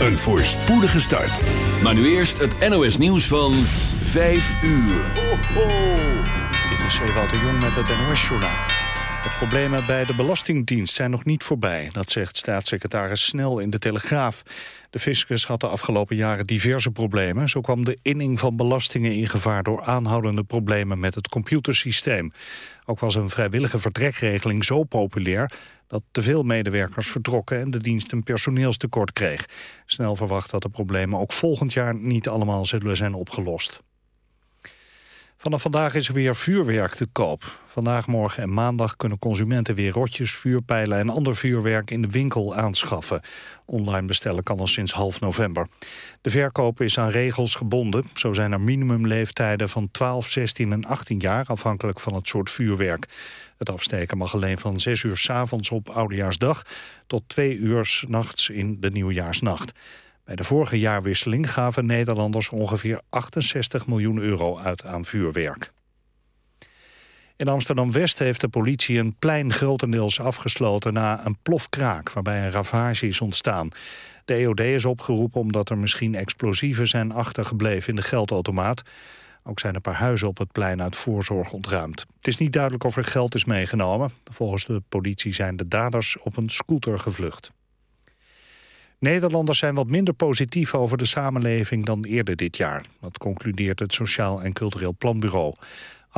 Een voorspoedige start. Maar nu eerst het NOS nieuws van 5 uur. Ho, ho. Dit is Ewout de Jong met het NOS-journaal. De problemen bij de Belastingdienst zijn nog niet voorbij. Dat zegt staatssecretaris Snel in de Telegraaf. De fiscus had de afgelopen jaren diverse problemen. Zo kwam de inning van belastingen in gevaar... door aanhoudende problemen met het computersysteem. Ook was een vrijwillige vertrekregeling zo populair dat te veel medewerkers vertrokken en de dienst een personeelstekort kreeg. Snel verwacht dat de problemen ook volgend jaar niet allemaal zullen zijn opgelost. Vanaf vandaag is er weer vuurwerk te koop. Vandaag, morgen en maandag kunnen consumenten weer rotjes, vuurpijlen en ander vuurwerk in de winkel aanschaffen. Online bestellen kan al sinds half november. De verkoop is aan regels gebonden. Zo zijn er minimumleeftijden van 12, 16 en 18 jaar afhankelijk van het soort vuurwerk. Het afsteken mag alleen van 6 uur s avonds op Oudejaarsdag tot 2 uur s nachts in de Nieuwjaarsnacht. Bij de vorige jaarwisseling gaven Nederlanders ongeveer 68 miljoen euro uit aan vuurwerk. In Amsterdam-West heeft de politie een plein grotendeels afgesloten na een plofkraak waarbij een ravage is ontstaan. De EOD is opgeroepen omdat er misschien explosieven zijn achtergebleven in de geldautomaat. Ook zijn een paar huizen op het plein uit voorzorg ontruimd. Het is niet duidelijk of er geld is meegenomen. Volgens de politie zijn de daders op een scooter gevlucht. Nederlanders zijn wat minder positief over de samenleving dan eerder dit jaar. Dat concludeert het Sociaal en Cultureel Planbureau. 48%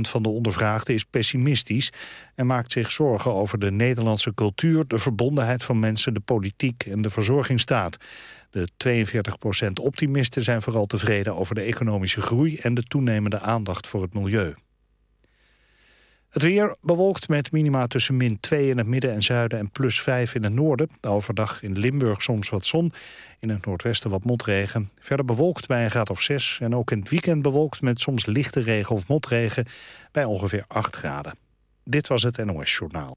van de ondervraagden is pessimistisch... en maakt zich zorgen over de Nederlandse cultuur... de verbondenheid van mensen, de politiek en de verzorgingsstaat. De 42% optimisten zijn vooral tevreden over de economische groei... en de toenemende aandacht voor het milieu. Het weer bewolkt met minima tussen min 2 in het midden en zuiden en plus 5 in het noorden. Overdag in Limburg soms wat zon, in het noordwesten wat motregen. Verder bewolkt bij een graad of 6 en ook in het weekend bewolkt met soms lichte regen of motregen bij ongeveer 8 graden. Dit was het NOS Journaal.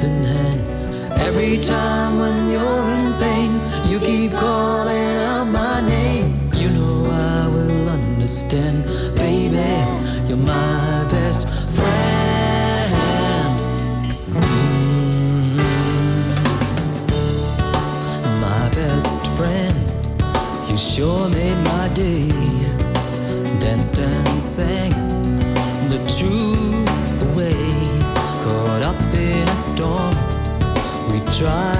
helping hand every time when you're try.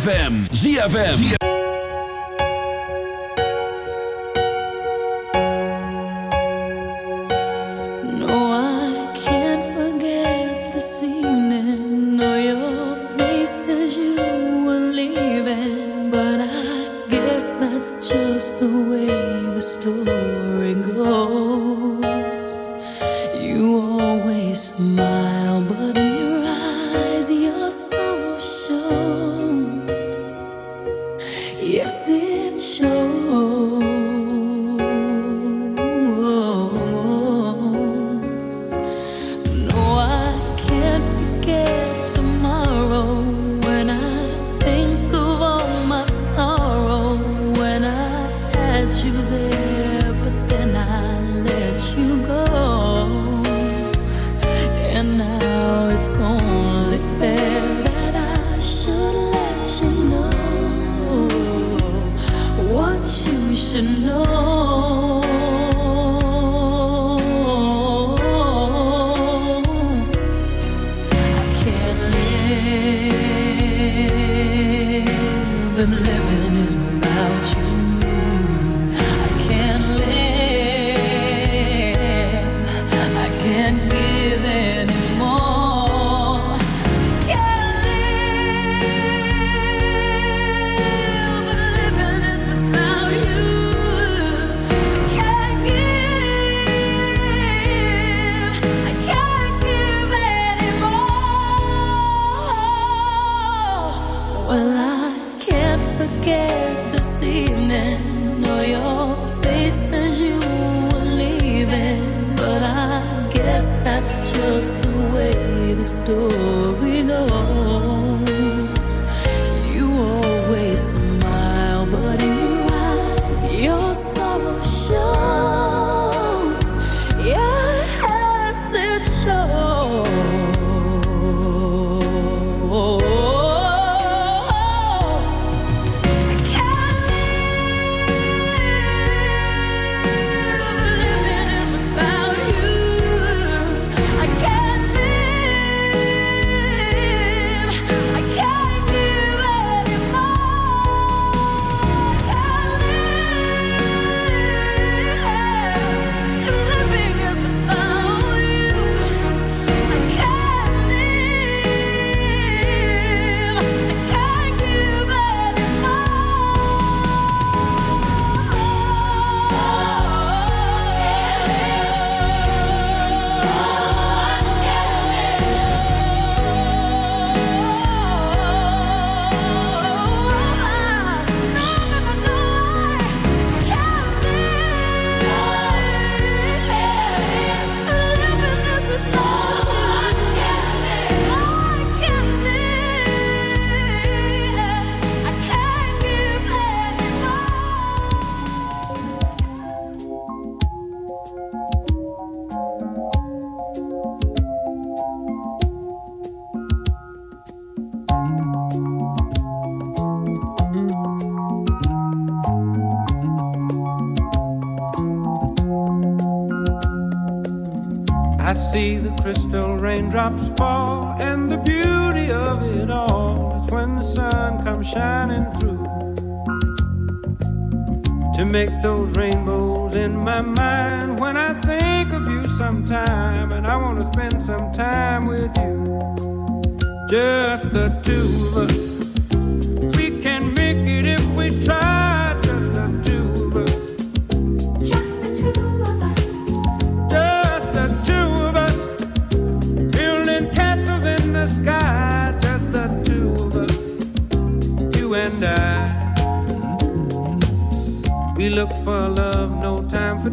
ZFM. ZFM.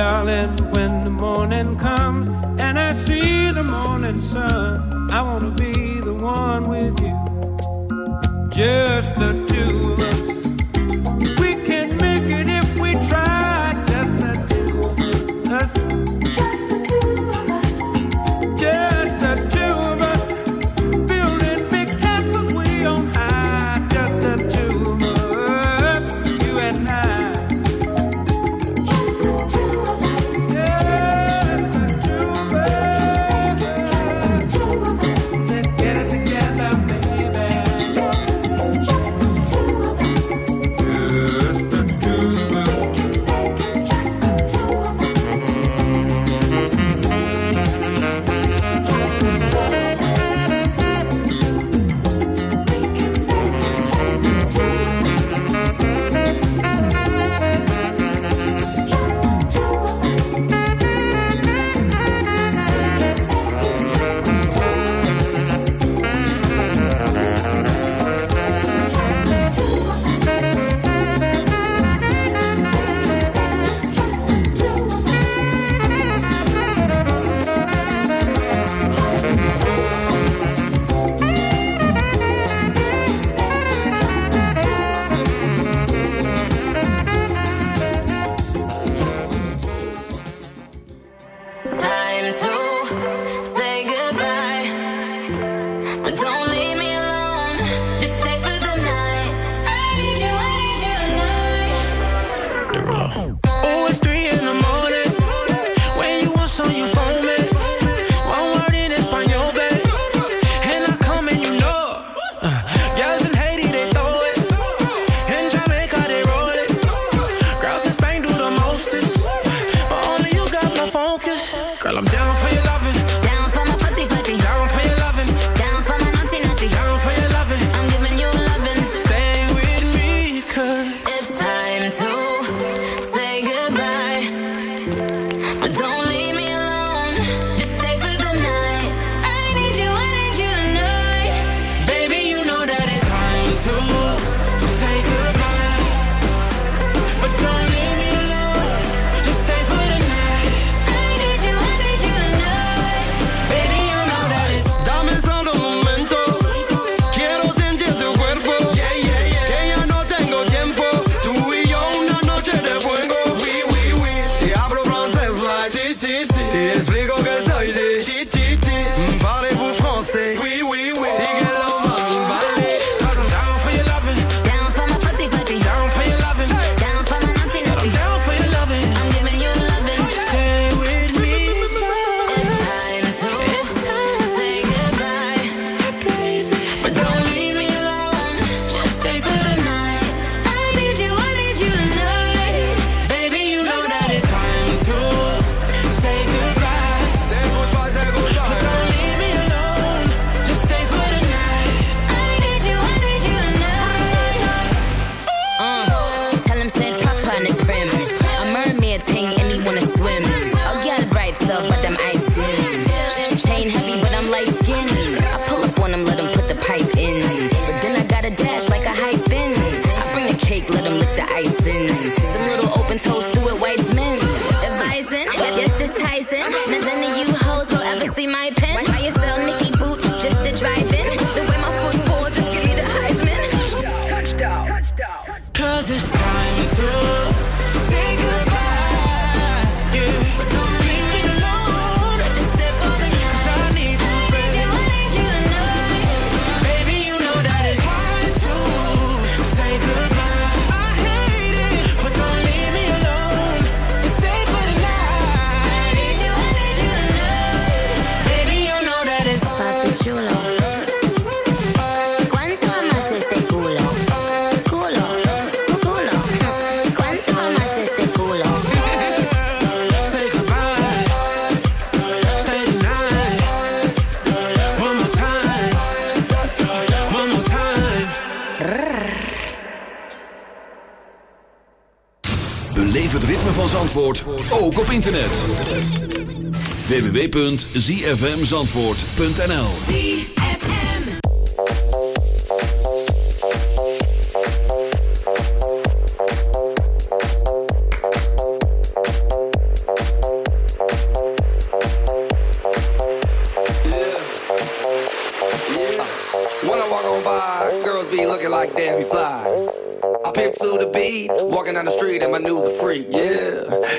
darling, when the morning comes and I see the morning sun, I want to be the one with you. Just Zandvoort, ook op internet. www.zfmzandvoort.nl When I walk on by, girls be looking like Debbie Fly. I pimp to the beat, walking down the street in my new the freak, yeah.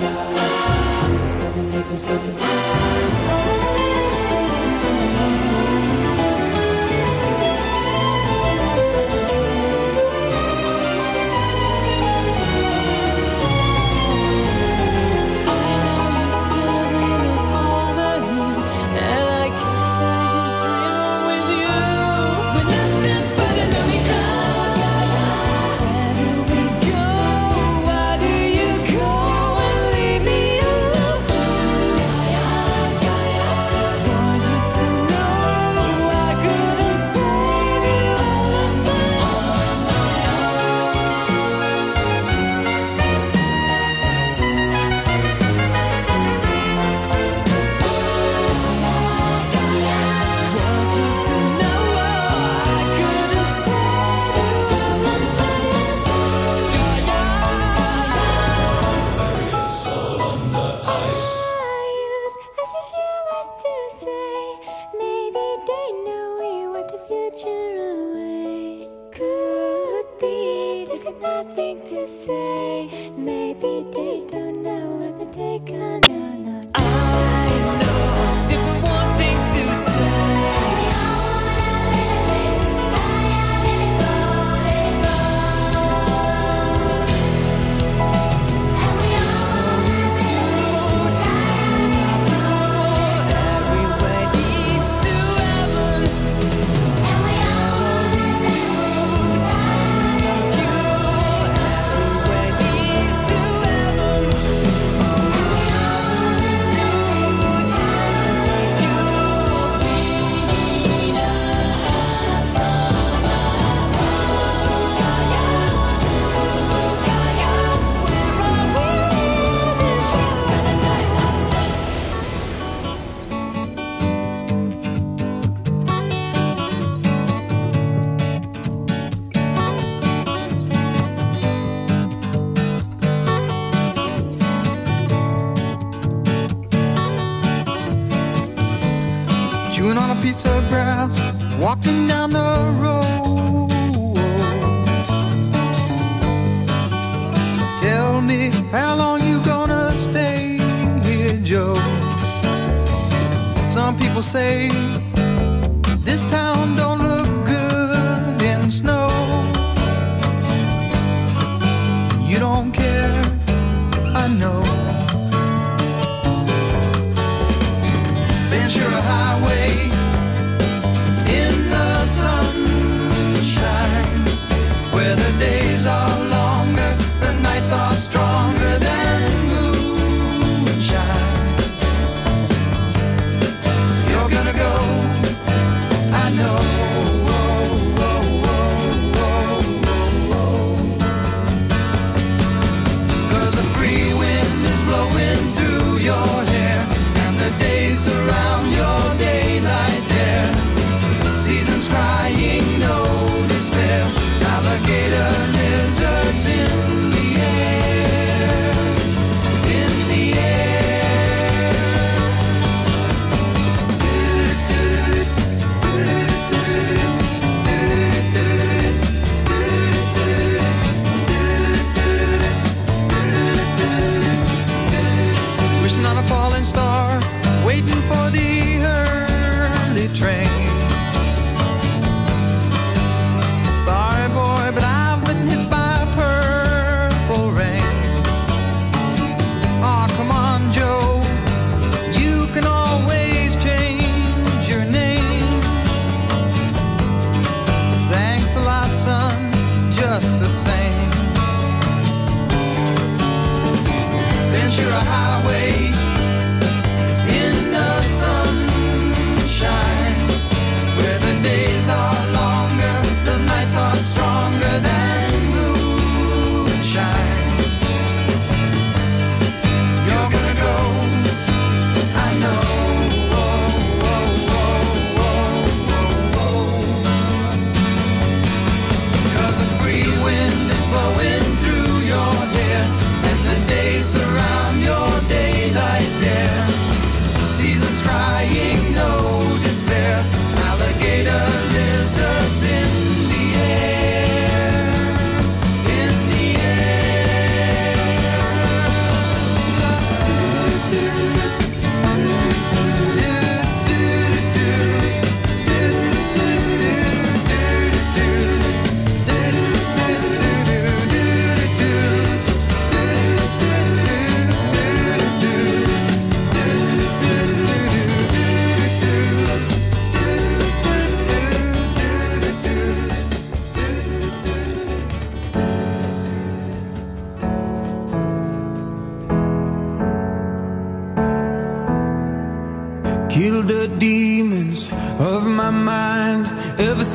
Night. It's gonna live, it's gonna die. waiting for the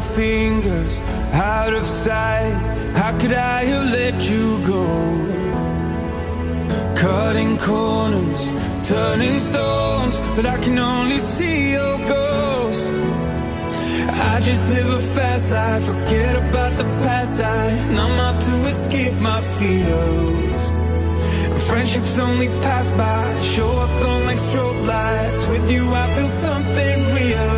fingers out of sight. How could I have let you go? Cutting corners, turning stones, but I can only see your ghost. I just live a fast life, forget about the past. I numb out to escape my fears. Friendships only pass by, show up on like strobe lights. With you, I feel something real.